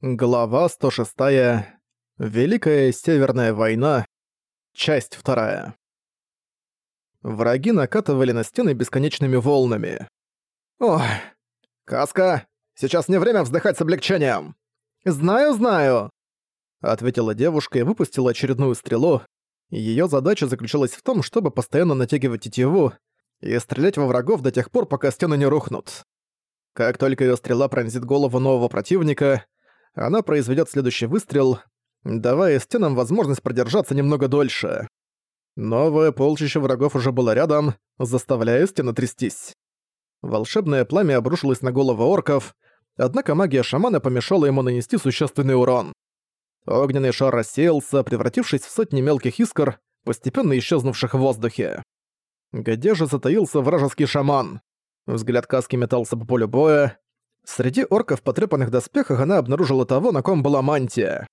Глава 106. Великая Северная война. Часть 2. Враги накатывали на стены бесконечными волнами. «Ох, Каска, сейчас не время вздыхать с облегчением!» «Знаю, знаю!» Ответила девушка и выпустила очередную стрелу. Её задача заключалась в том, чтобы постоянно натягивать тетиву и стрелять во врагов до тех пор, пока стены не рухнут. Как только её стрела пронзит голову нового противника — она произведет следующий выстрел, давая стенам возможность продержаться немного дольше. Новое полчище врагов уже было рядом, заставляя стены трястись. Волшебное пламя обрушилось на головы орков, однако магия шамана помешала ему нанести существенный урон. Огненный шар рассеялся, превратившись в сотни мелких искр, постепенно исчезнувших в воздухе. Где же затаился вражеский шаман? Взгляд Каски метался по полю боя, Среди орков в потрепанных доспехах она обнаружила того, на ком была мантия.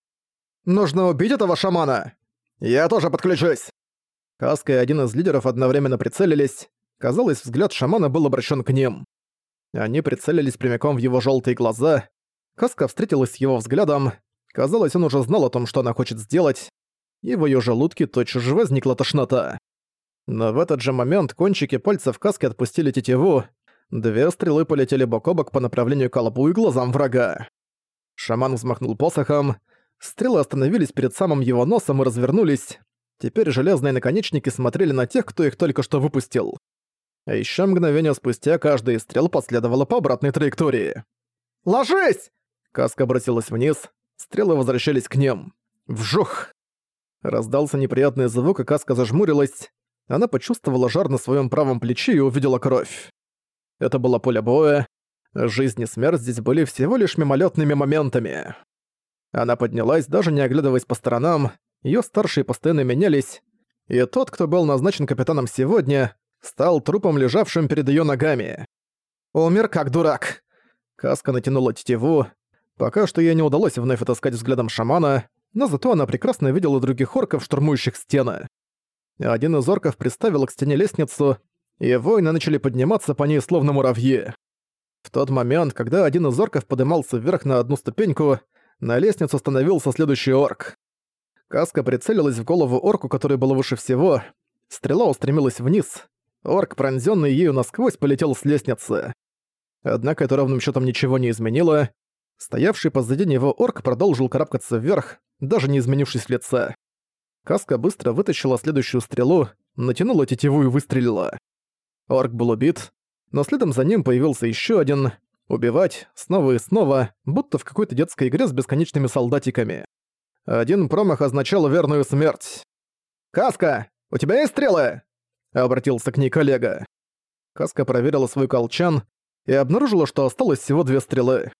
«Нужно убить этого шамана! Я тоже подключусь!» Каска и один из лидеров одновременно прицелились. Казалось, взгляд шамана был обращен к ним. Они прицелились прямиком в его желтые глаза. Каска встретилась с его взглядом. Казалось, он уже знал о том, что она хочет сделать. И в ее желудке тотчас же возникла тошнота. Но в этот же момент кончики пальцев Каски отпустили тетиву, Две стрелы полетели бок о бок по направлению к колбу и глазам врага. Шаман взмахнул посохом. Стрелы остановились перед самым его носом и развернулись. Теперь железные наконечники смотрели на тех, кто их только что выпустил. А ещё мгновение спустя каждая из стрел последовала по обратной траектории. «Ложись!» Каска бросилась вниз. Стрелы возвращались к ним. Вжух! Раздался неприятный звук, и Каска зажмурилась. Она почувствовала жар на своем правом плече и увидела кровь. Это было поле боя. Жизнь и смерть здесь были всего лишь мимолетными моментами. Она поднялась, даже не оглядываясь по сторонам, ее старшие постоянно менялись, и тот, кто был назначен капитаном сегодня, стал трупом, лежавшим перед ее ногами. «Умер как дурак!» Каска натянула тетиву. Пока что ей не удалось вновь отыскать взглядом шамана, но зато она прекрасно видела других орков, штурмующих стены. Один из орков приставил к стене лестницу, и воины начали подниматься по ней словно муравьи. В тот момент, когда один из орков поднимался вверх на одну ступеньку, на лестницу становился следующий орк. Каска прицелилась в голову орку, который был выше всего. Стрела устремилась вниз. Орк, пронзённый ею насквозь, полетел с лестницы. Однако это ровным счётом ничего не изменило. Стоявший позади него орк продолжил карабкаться вверх, даже не изменившись в лице. Каска быстро вытащила следующую стрелу, натянула тетиву и выстрелила. Орк был убит, но следом за ним появился еще один. Убивать, снова и снова, будто в какой-то детской игре с бесконечными солдатиками. Один промах означал верную смерть. «Каска, у тебя есть стрелы?» — обратился к ней коллега. Каска проверила свой колчан и обнаружила, что осталось всего две стрелы.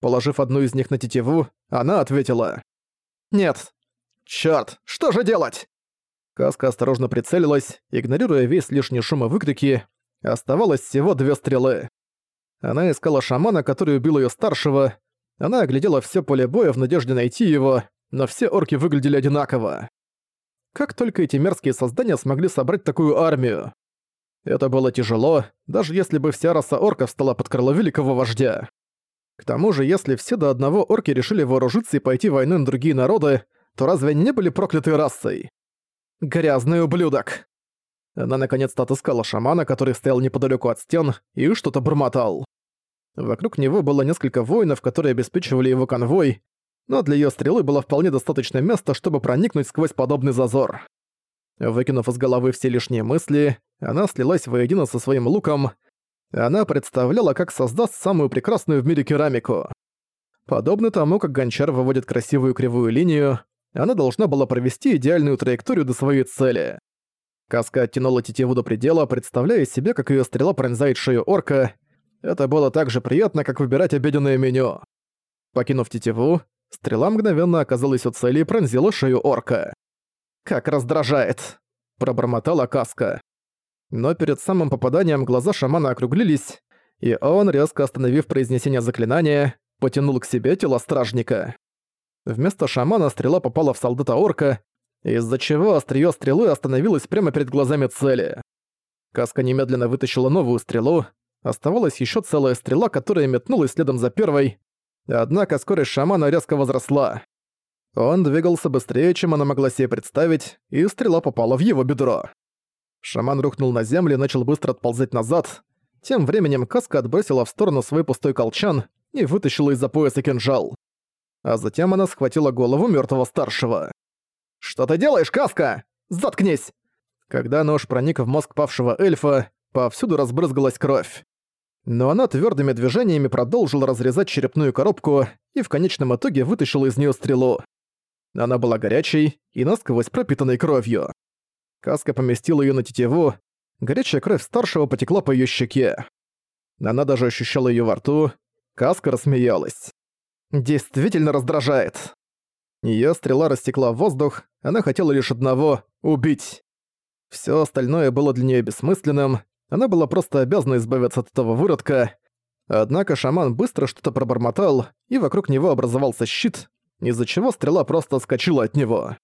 Положив одну из них на тетиву, она ответила. «Нет». «Чёрт, что же делать?» Каска осторожно прицелилась, игнорируя весь лишний шум и выкрики. Оставалось всего две стрелы. Она искала шамана, который убил её старшего. Она оглядела всё поле боя в надежде найти его, но все орки выглядели одинаково. Как только эти мерзкие создания смогли собрать такую армию? Это было тяжело, даже если бы вся раса орков стала под крыло великого вождя. К тому же, если все до одного орки решили вооружиться и пойти войной на другие народы, то разве они не были проклятой расой? Грязный ублюдок!» Она наконец-то отыскала шамана, который стоял неподалеку от стен, и что-то бормотал. Вокруг него было несколько воинов, которые обеспечивали его конвой, но для её стрелы было вполне достаточно места, чтобы проникнуть сквозь подобный зазор. Выкинув из головы все лишние мысли, она слилась воедино со своим луком. Она представляла, как создаст самую прекрасную в мире керамику. Подобно тому, как гончар выводит красивую кривую линию, она должна была провести идеальную траекторию до своей цели. Каска оттянула тетиву до предела, представляя себе, как её стрела пронзает шею орка. Это было так же приятно, как выбирать обеденное меню. Покинув тетиву, стрела мгновенно оказалась у цели и пронзила шею орка. «Как раздражает!» – пробормотала Каска. Но перед самым попаданием глаза шамана округлились, и он, резко остановив произнесение заклинания, потянул к себе тело стражника. Вместо шамана стрела попала в солдата-орка, из-за чего остриё стрелы остановилось прямо перед глазами цели. Каска немедленно вытащила новую стрелу, оставалась ещё целая стрела, которая метнулась следом за первой. Однако скорость шамана резко возросла. Он двигался быстрее, чем она могла себе представить, и стрела попала в его бедро. Шаман рухнул на землю и начал быстро отползать назад. Тем временем Каска отбросила в сторону свой пустой колчан и вытащила из-за пояса кинжал. А затем она схватила голову мертвого старшего. «Что ты делаешь, Каска? Заткнись!» Когда нож проник в мозг павшего эльфа, повсюду разбрызгалась кровь. Но она твердыми движениями продолжила разрезать черепную коробку и в конечном итоге вытащила из нее стрелу. Она была горячей и насквозь пропитанной кровью. Каска поместила ее на тетиву, горячая кровь старшего потекла по ее щеке. Она даже ощущала ее во рту. Каска рассмеялась. «Действительно раздражает». Её стрела растекла в воздух, она хотела лишь одного — убить. Всё остальное было для неё бессмысленным, она была просто обязана избавиться от этого выродка. Однако шаман быстро что-то пробормотал, и вокруг него образовался щит, из-за чего стрела просто отскочила от него.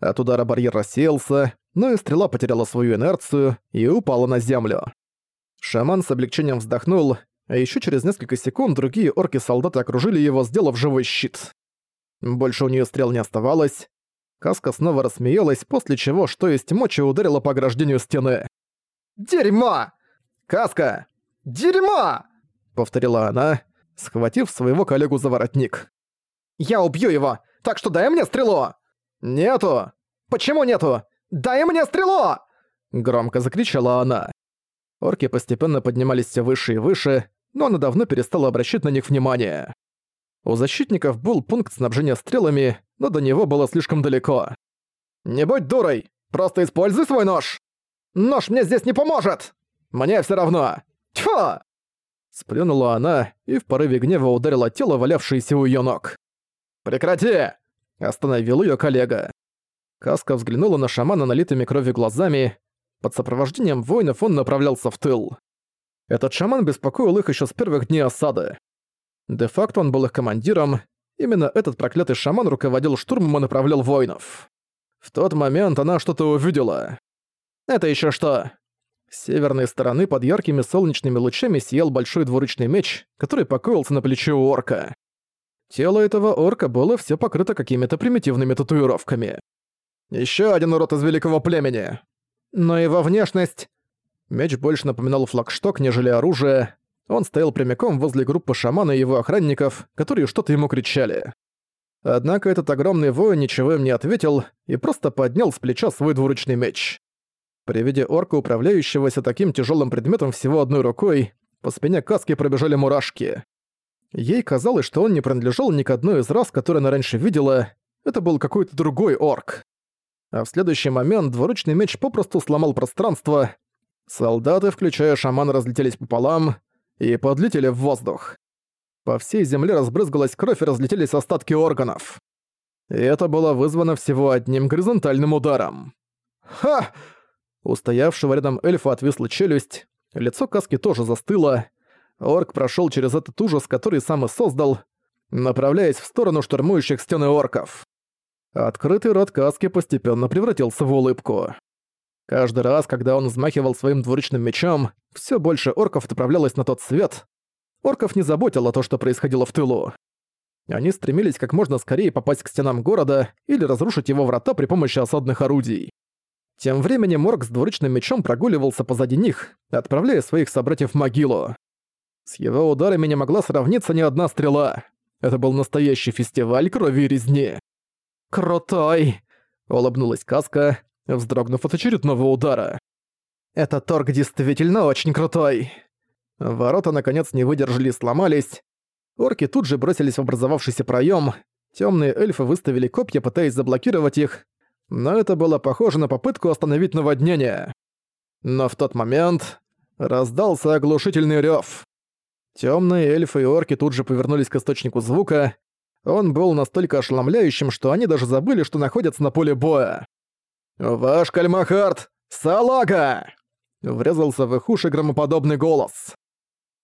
От удара барьер рассеялся, но и стрела потеряла свою инерцию и упала на землю. Шаман с облегчением вздохнул, а ещё через несколько секунд другие орки-солдаты окружили его, сделав живой щит. Больше у неё стрел не оставалось. Каска снова рассмеялась, после чего, что есть мочи, ударила по ограждению стены. «Дерьмо! Каска! Дерьмо!» — повторила она, схватив своего коллегу за воротник. «Я убью его, так что дай мне стрелу!» «Нету! Почему нету? Дай мне стрелу!» Громко закричала она. Орки постепенно поднимались все выше и выше, но она давно перестала обращать на них внимание. У защитников был пункт снабжения стрелами, но до него было слишком далеко. «Не будь дурой! Просто используй свой нож! Нож мне здесь не поможет! Мне все равно! Тьфу!» Сплюнула она и в порыве гнева ударила тело, валявшееся у её ног. «Прекрати!» – остановил её коллега. Каска взглянула на шамана налитыми кровью глазами. Под сопровождением воинов он направлялся в тыл. Этот шаман беспокоил их ещё с первых дней осады. Де-факто он был их командиром, именно этот проклятый шаман руководил штурмом и направлял воинов. В тот момент она что-то увидела. Это еще что? С северной стороны под яркими солнечными лучами сиял большой двуручный меч, который покоился на плече у орка. Тело этого орка было все покрыто какими-то примитивными татуировками. Еще один урод из великого племени. Но его внешность... Меч больше напоминал флагшток, нежели оружие, он стоял прямиком возле группы шамана и его охранников, которые что-то ему кричали. Однако этот огромный воин ничего им не ответил и просто поднял с плеча свой двуручный меч. При виде орка, управляющегося таким тяжелым предметом всего одной рукой, по спине каски пробежали мурашки. Ей казалось, что он не принадлежал ни к одной из рас, которые она раньше видела, это был какой-то другой орк. А в следующий момент двуручный меч попросту сломал пространство. Солдаты, включая шамана, разлетелись пополам, и подлетели в воздух. По всей земле разбрызгалась кровь и разлетелись остатки органов. И это было вызвано всего одним горизонтальным ударом. «Ха!» У стоявшего рядом эльфа отвисла челюсть, лицо каски тоже застыло. Орк прошел через этот ужас, который сам и создал, направляясь в сторону штурмующих стены орков. Открытый рот каски постепенно превратился в улыбку. Каждый раз, когда он взмахивал своим двуручным мечом, все больше орков отправлялось на тот свет. Орков не заботило то, что происходило в тылу. Они стремились как можно скорее попасть к стенам города или разрушить его врата при помощи осадных орудий. Тем временем Орк с двуручным мечом прогуливался позади них, отправляя своих собратьев в могилу. С его ударами не могла сравниться ни одна стрела. Это был настоящий фестиваль крови и резни. «Крутой!» — улыбнулась Каска, вздрогнув от очередного удара. «Этот торг действительно очень крутой!» Ворота наконец не выдержали и сломались. Орки тут же бросились в образовавшийся проем. Темные эльфы выставили копья, пытаясь заблокировать их, но это было похоже на попытку остановить наводнение. Но в тот момент раздался оглушительный рев. Темные эльфы и орки тут же повернулись к источнику звука. Он был настолько ошеломляющим, что они даже забыли, что находятся на поле боя. «Ваш Кальмахард! Салага!» Врезался в их уши громоподобный голос.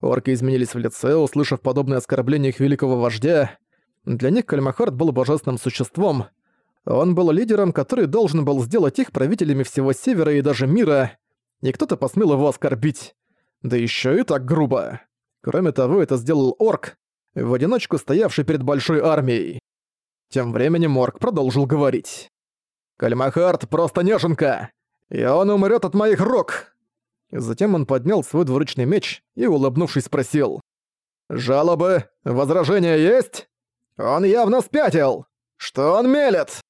Орки изменились в лице, услышав подобное оскорбление их великого вождя. Для них Кальмахард был божественным существом. Он был лидером, который должен был сделать их правителями всего Севера и даже мира, и кто-то посмел его оскорбить. Да еще и так грубо. Кроме того, это сделал орк, в одиночку стоявший перед большой армией. Тем временем Морг продолжил говорить. «Кальмахард просто неженка, и он умрет от моих рук!» Затем он поднял свой двуручный меч и, улыбнувшись, спросил. «Жалобы? Возражения есть? Он явно спятил! Что он мелет?»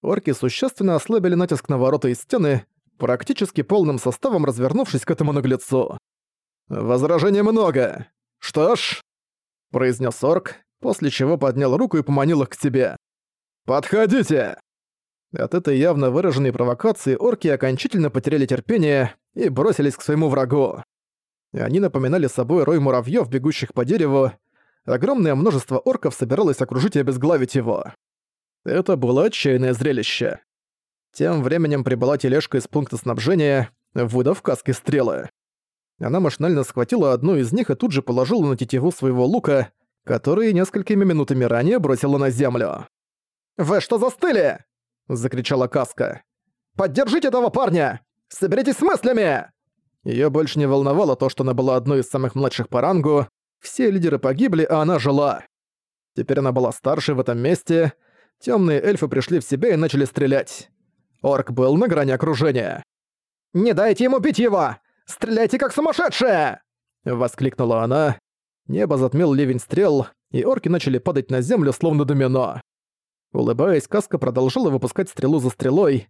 Орки существенно ослабили натиск на ворота и стены, практически полным составом развернувшись к этому наглецу. «Возражений много. Что ж...» — произнес орк, после чего поднял руку и поманил их к себе. «Подходите!» От этой явно выраженной провокации орки окончательно потеряли терпение и бросились к своему врагу. Они напоминали собой рой муравьёв, бегущих по дереву. Огромное множество орков собиралось окружить и обезглавить его. Это было отчаянное зрелище. Тем временем прибыла тележка из пункта снабжения, выдав каски стрелы. Она машинально схватила одну из них и тут же положила на тетиву своего лука, который несколькими минутами ранее бросила на землю. «Вы что застыли?» — закричала Каска. «Поддержите этого парня! Соберитесь с мыслями!» Её больше не волновало то, что она была одной из самых младших по рангу. Все лидеры погибли, а она жила. Теперь она была старшей в этом месте. Тёмные эльфы пришли в себя и начали стрелять. Орк был на грани окружения. «Не дайте ему бить его! Стреляйте как сумасшедшие!» Воскликнула она. Небо затмил ливень стрел, и орки начали падать на землю, словно домино. Улыбаясь, Каска продолжила выпускать стрелу за стрелой.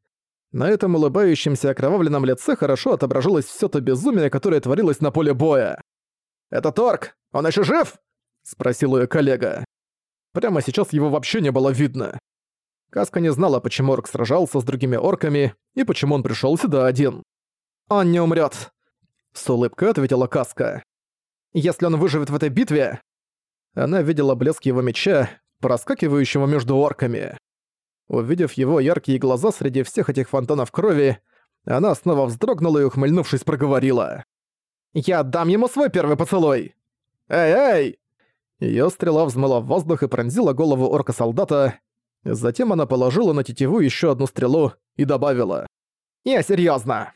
На этом улыбающемся окровавленном лице хорошо отображалось всё то безумие, которое творилось на поле боя. «Это Торг! Он ещё жив?» — спросил её коллега. Прямо сейчас его вообще не было видно. Каска не знала, почему орк сражался с другими орками и почему он пришёл сюда один. «Он не умрёт», — с улыбкой ответила Каска. Если он выживет в этой битве... Она видела блеск его меча, проскакивающего между орками. Увидев его яркие глаза среди всех этих фонтанов крови, она снова вздрогнула и, ухмыльнувшись, проговорила. «Я отдам ему свой первый поцелуй!» «Эй-эй!» Её стрела взмыла в воздух и пронзила голову орка-солдата. Затем она положила на тетиву ещё одну стрелу и добавила. «Я серьёзно!»